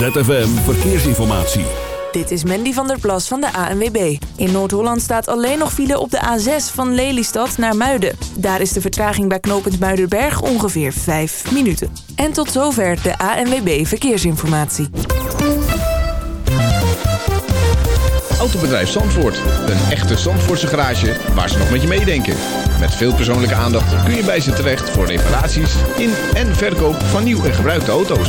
ZFM Verkeersinformatie. Dit is Mandy van der Plas van de ANWB. In Noord-Holland staat alleen nog file op de A6 van Lelystad naar Muiden. Daar is de vertraging bij knooppunt Muidenberg ongeveer 5 minuten. En tot zover de ANWB Verkeersinformatie. Autobedrijf Zandvoort. Een echte Zandvoortse garage waar ze nog met je meedenken. Met veel persoonlijke aandacht kun je bij ze terecht voor reparaties in en verkoop van nieuw en gebruikte auto's.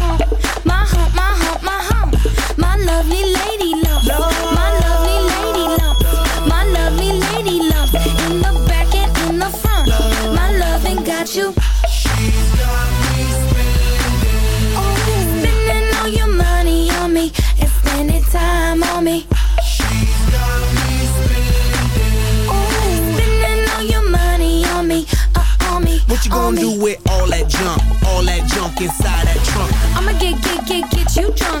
Me. do with all that junk? All that junk inside that trunk? I'ma get, get, get, get you drunk,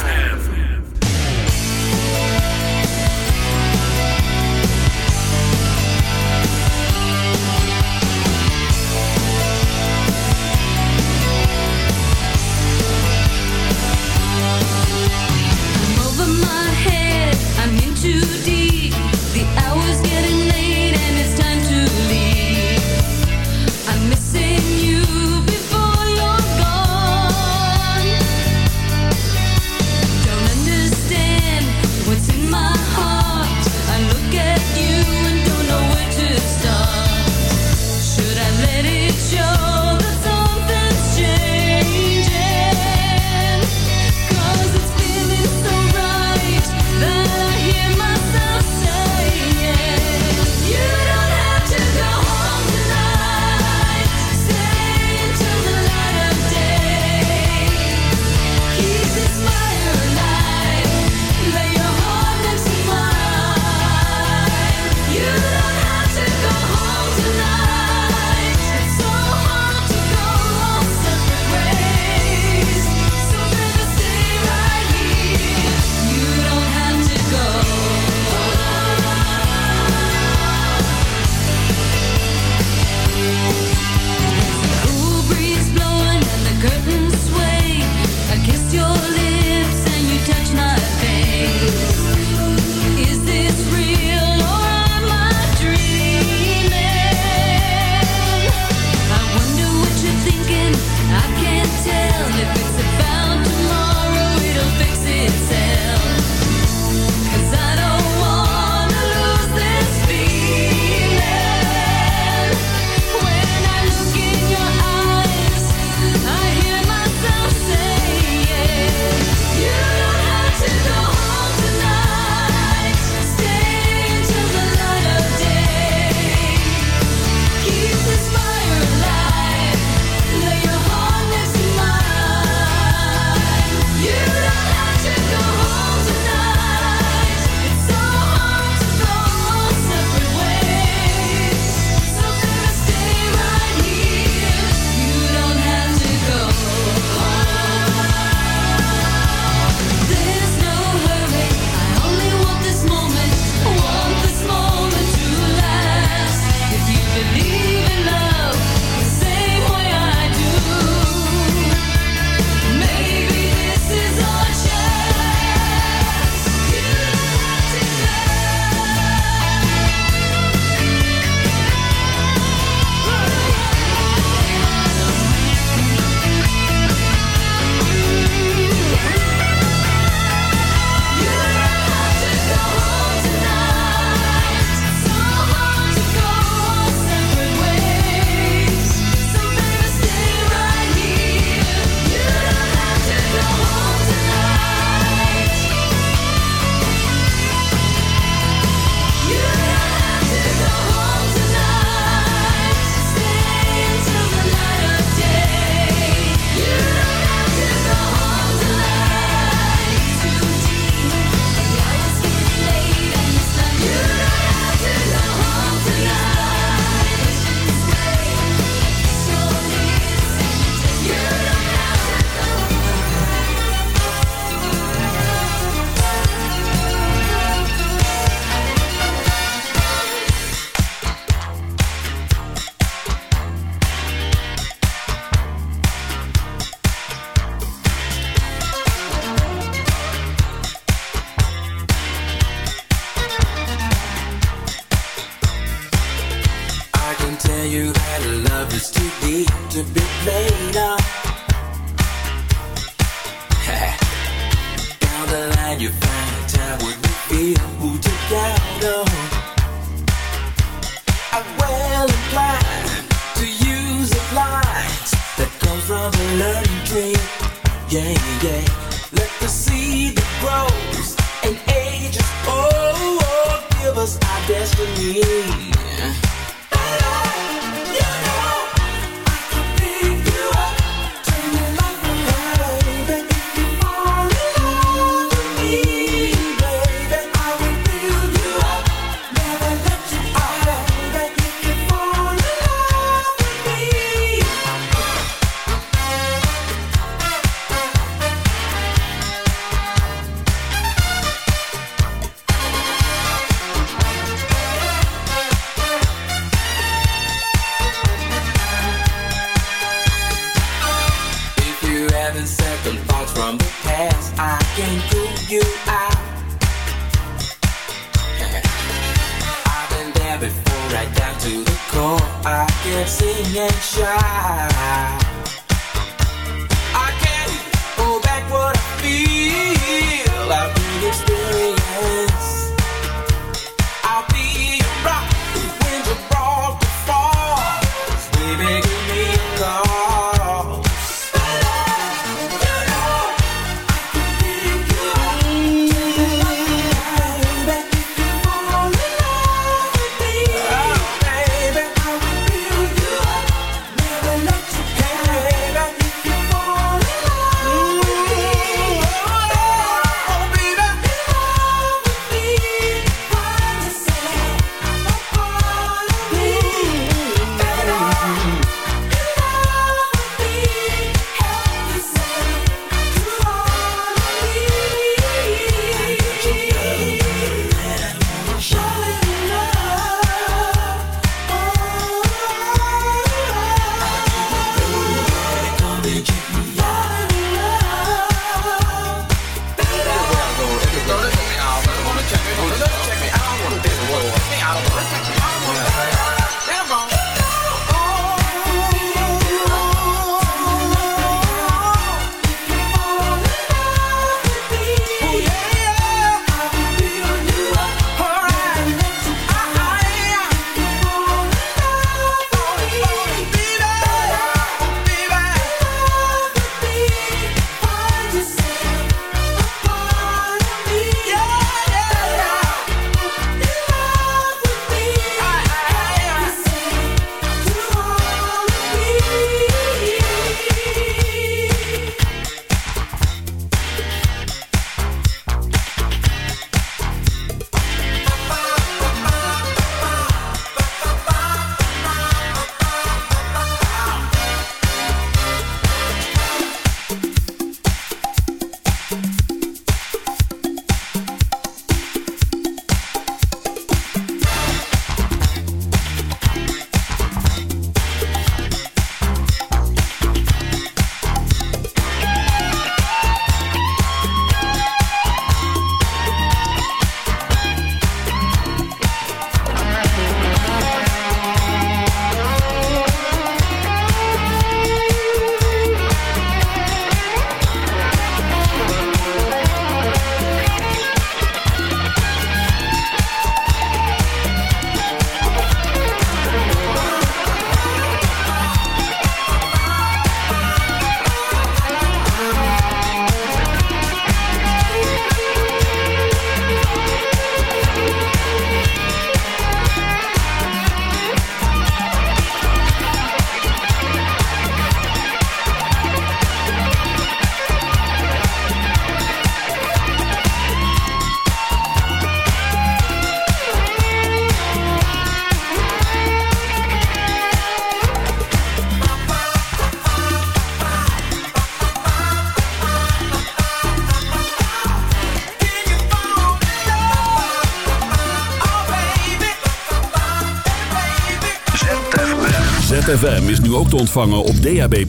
ZFM is nu ook te ontvangen op DAB+.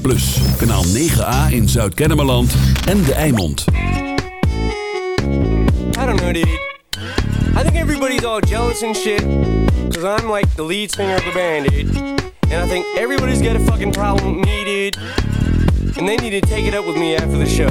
Kanaal 9A in Zuid-Kennemerland en De Eimond. I don't know, dude. I think everybody's all jealous and shit. Cause I'm like the lead singer of the band, dude. And I think everybody's got a fucking problem with me, dude. And they need to take it up with me after the show.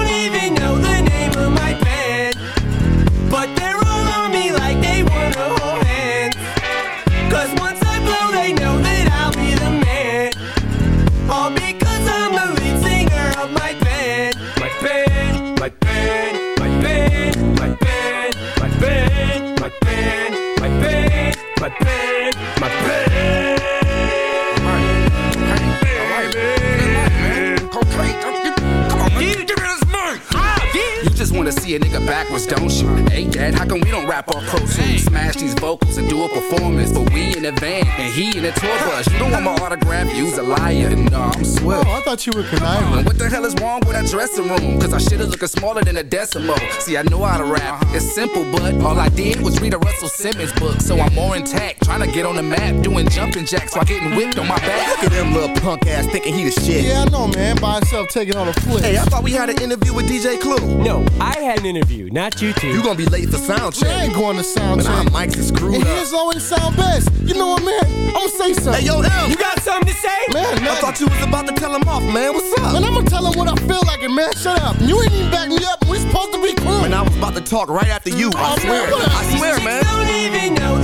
even know the name of my band. But they're all on me like they wanna hold. Cause once rap off Pro Tools? Smash these vocals and do a performance, but we in a van and he in a tour bus. You don't want my autograph, you's a liar. No, uh, I'm swift. Oh, I thought you were conniving. What the hell is wrong with that dressing room? Cause our shit is looking smaller than a decimal. See, I know how to rap. It's simple, but all I did was read a Russell Simmons book. So I'm more intact, trying to get on the map, doing jumping jacks while getting whipped on my back. Look at them little punk ass thinking he the shit. Yeah, I know, man. By himself taking on a flip. Hey, I thought we had an interview with DJ Clue. No, I had an interview, not you two. You gonna be late for sound check. I ain't going to sound Man, our check. mics is screwed And up. his always sound best. You know what, man? I'm gonna say something. Hey, yo, M. You got something to say? man, man. I thought you was about to tell him off, man. What's up? Man, I'm gonna tell him what I feel like, and man, shut up. You ain't even back me up. We supposed to be cool. Man, I was about to talk right after you. I Oh, swear. man. I swear, man. don't even know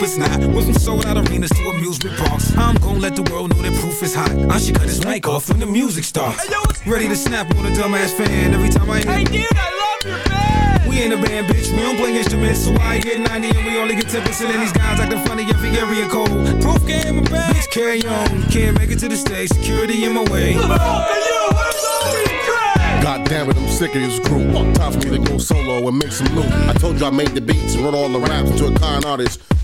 but the group is not. Went from sold out arenas to amusement parks. I'm gonna let the world know that proof is hot. I should cut his mic off when the music starts. Ready to snap on a dumbass fan every time I hear. Hey dude, I love your band! We ain't a band, bitch. We don't play instruments, so I get 90 and we only get 10%. And these guys acting funny every area code. Proof game, my bad. Bitch, carry on. Can't make it to the stage. Security in my way. God damn it, I'm sick of this group. Time for me to go solo and make some loot. I told you I made the beats and wrote all the raps to a con artist.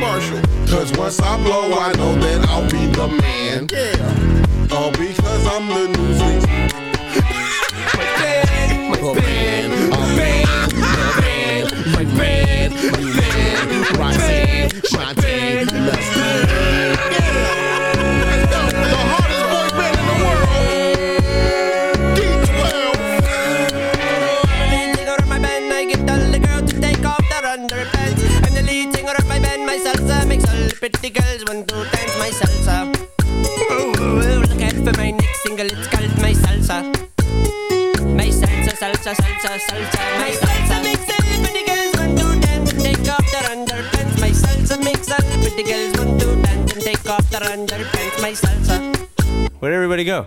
Cause once I blow, I know that I'll be the man. Yeah. All because I'm the newsies. my band, my band, my band, my band, my band, my band, Roxanne, Shantae, let's do it. The pretty girls want to dance my salsa. Ooh, ooh, ooh, look out for my next single, it's called my salsa. My salsa, salsa, salsa, salsa, my salsa makes all the pretty girls want to dance and take off their underpants. My salsa makes all the pretty girls want to dance and take off their underpants. My salsa. Where'd everybody go?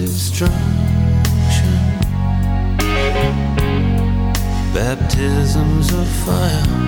destruction. Baptisms of fire.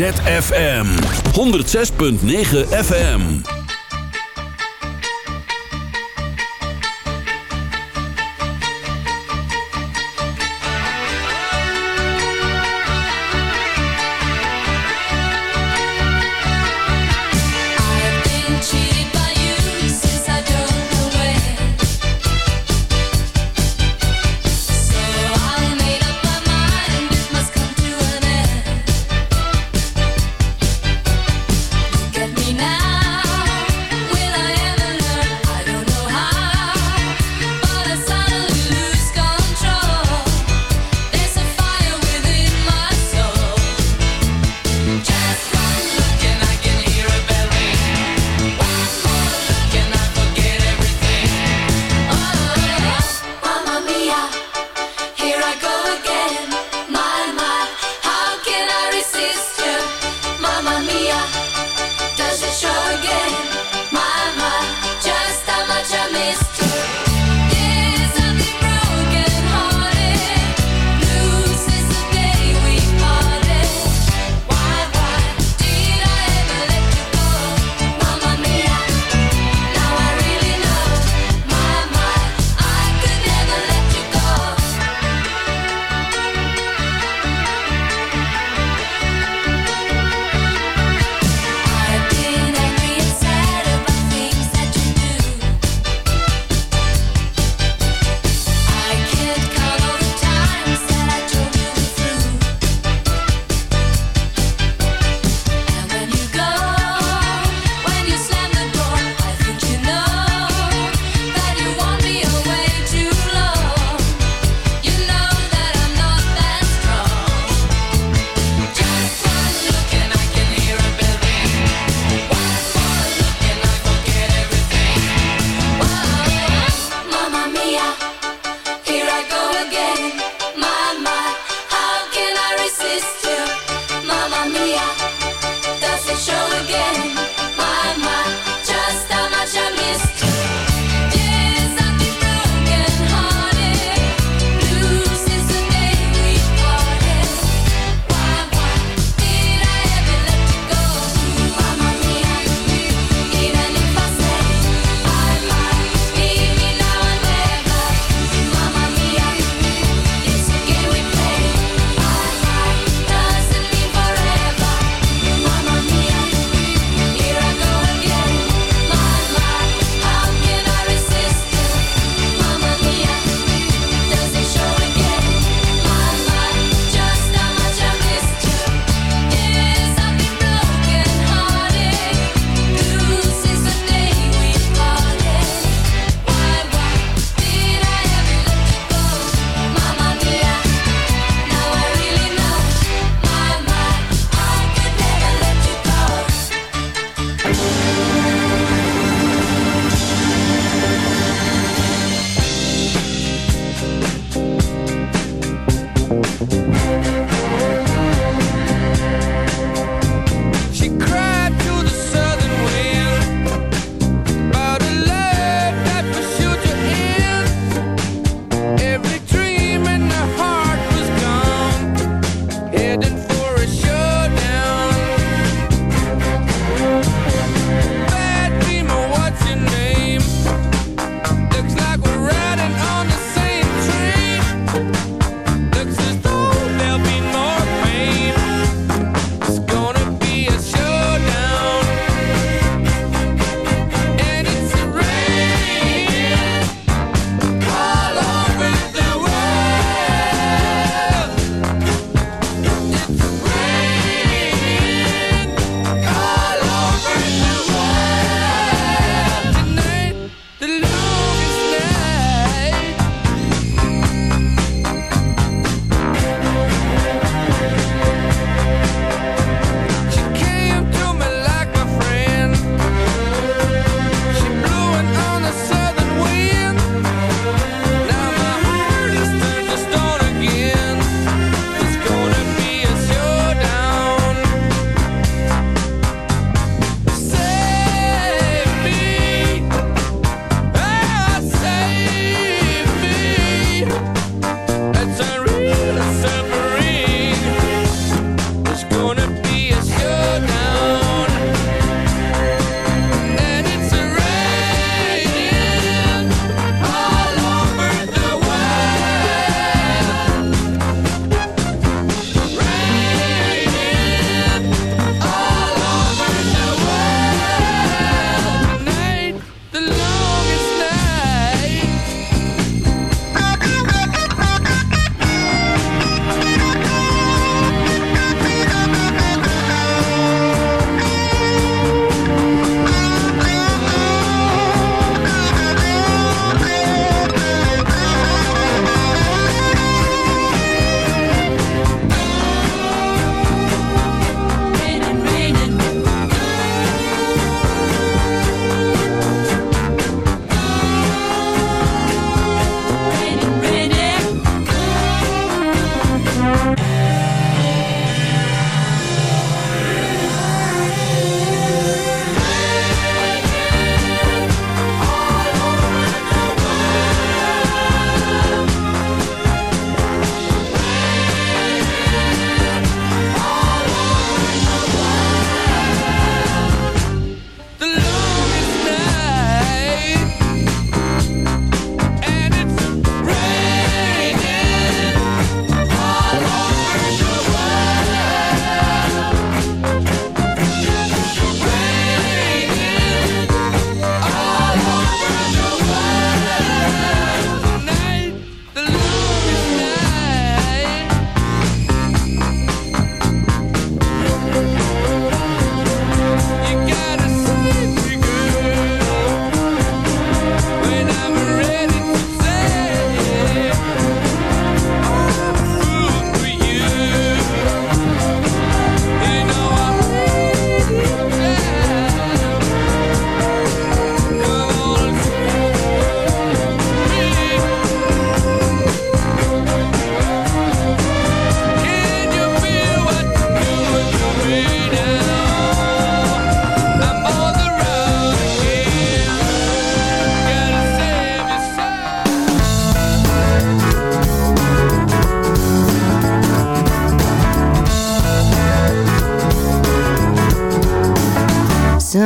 ZFM. 106.9 FM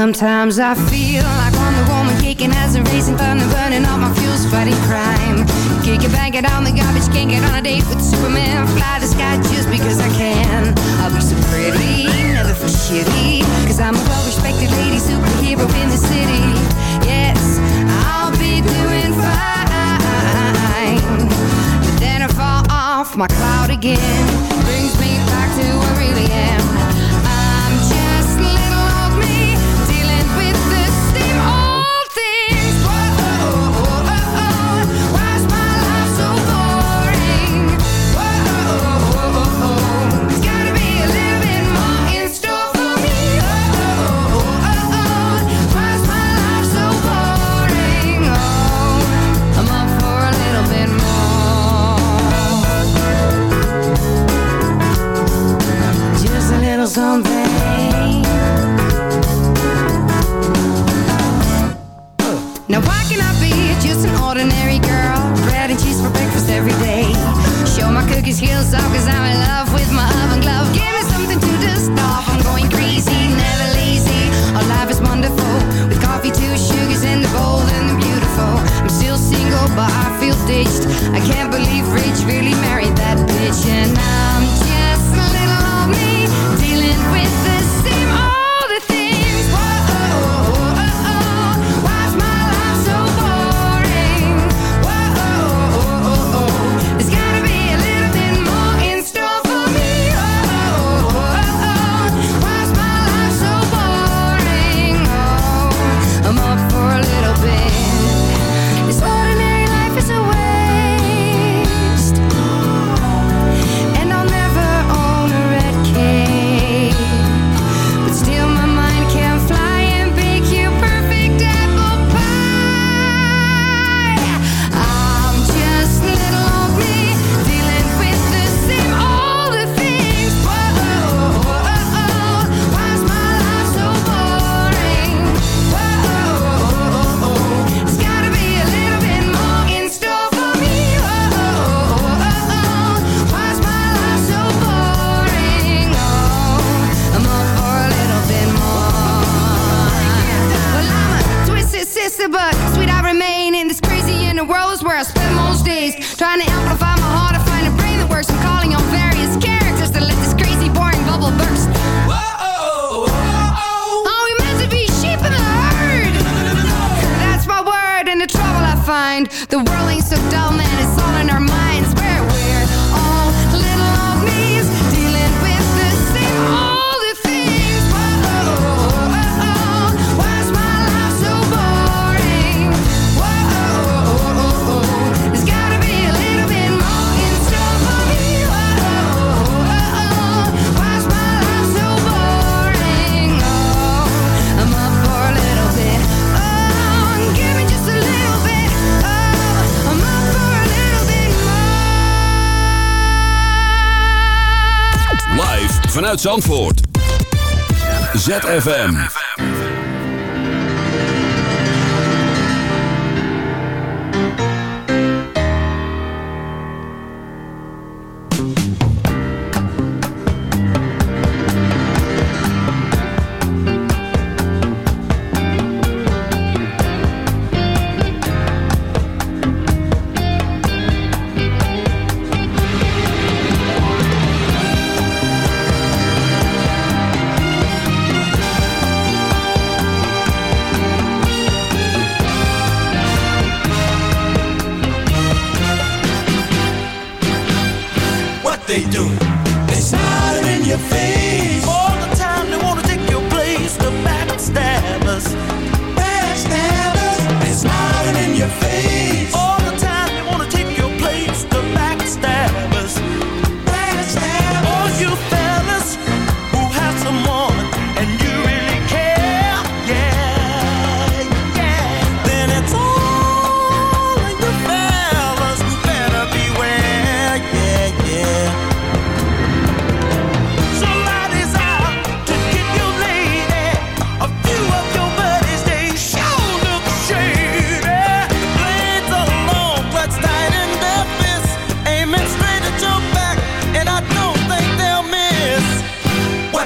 Sometimes I feel uit Zandvoort. ZFM.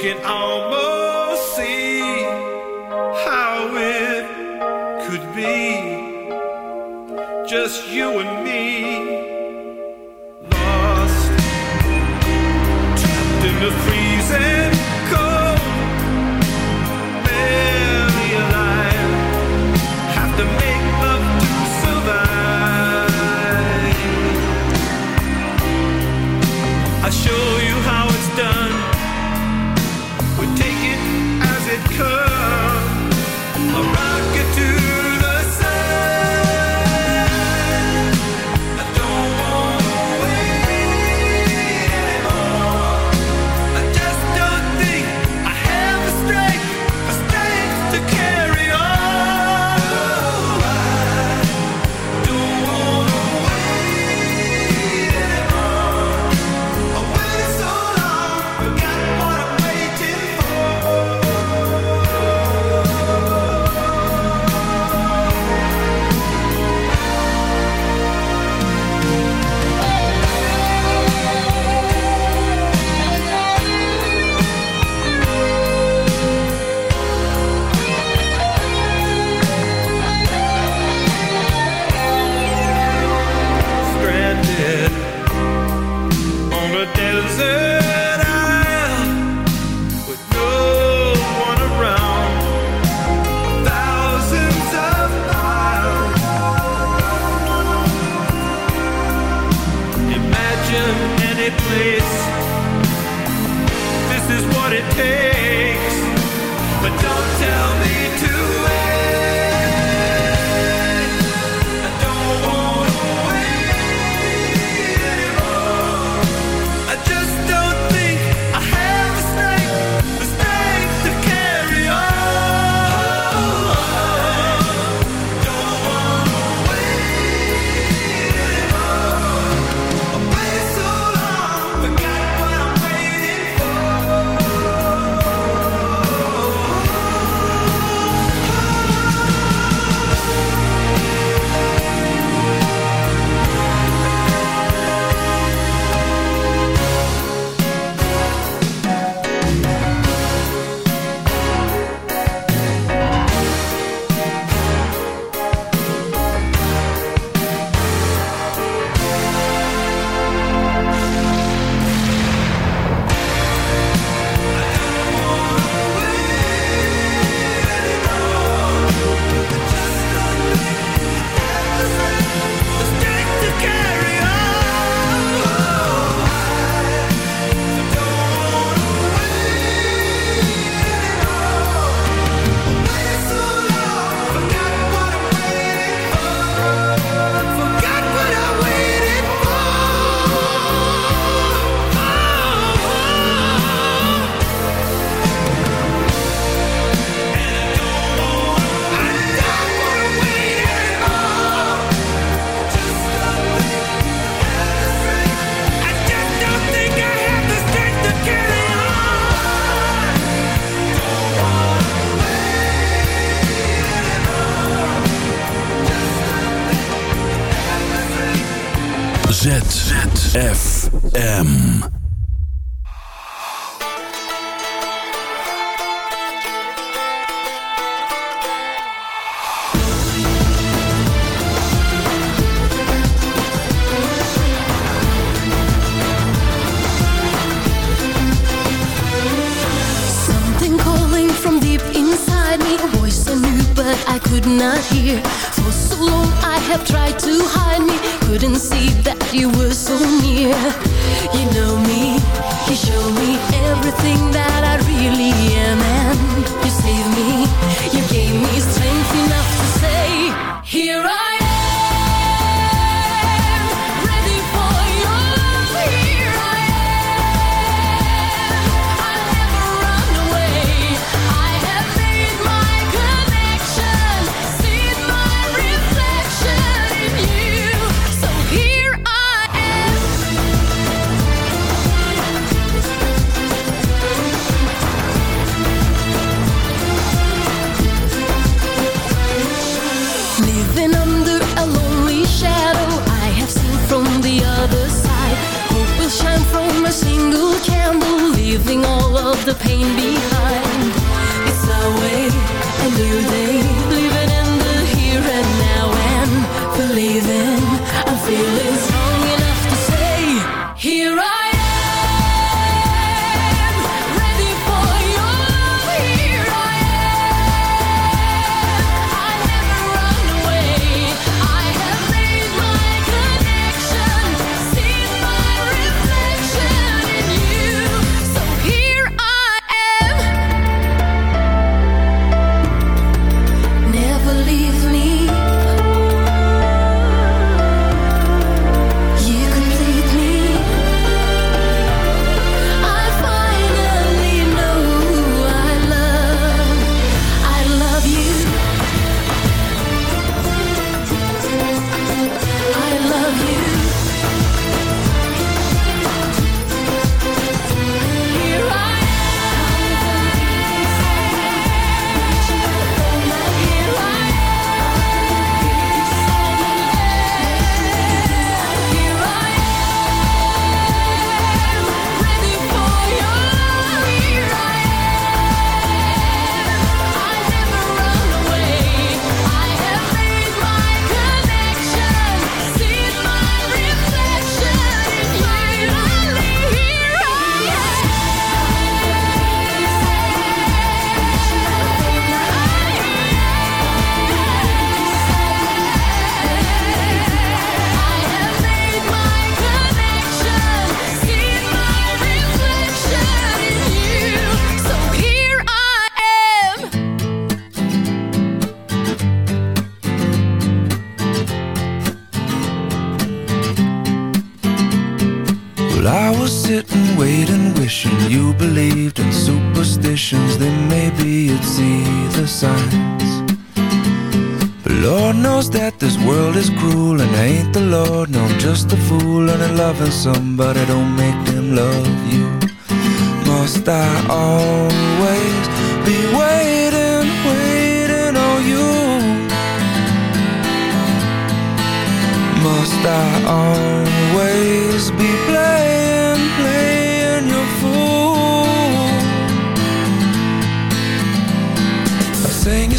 can almost see how it could be just you and me. could not hear. For so long I have tried to hide me. Couldn't see that you were so near. You know me, you show me everything that I really am. And you save me. Leaving all of the pain behind. It's our way, a new day,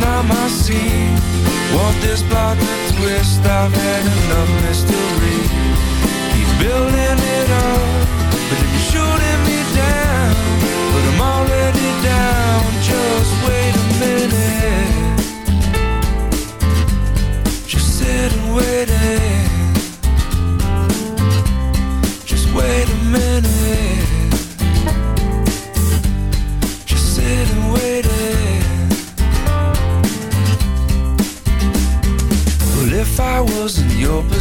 not my scene. Want this plot to twist? I've had enough mystery keep building it up But if you're shooting me down But I'm already down Just wait a minute Just sit and wait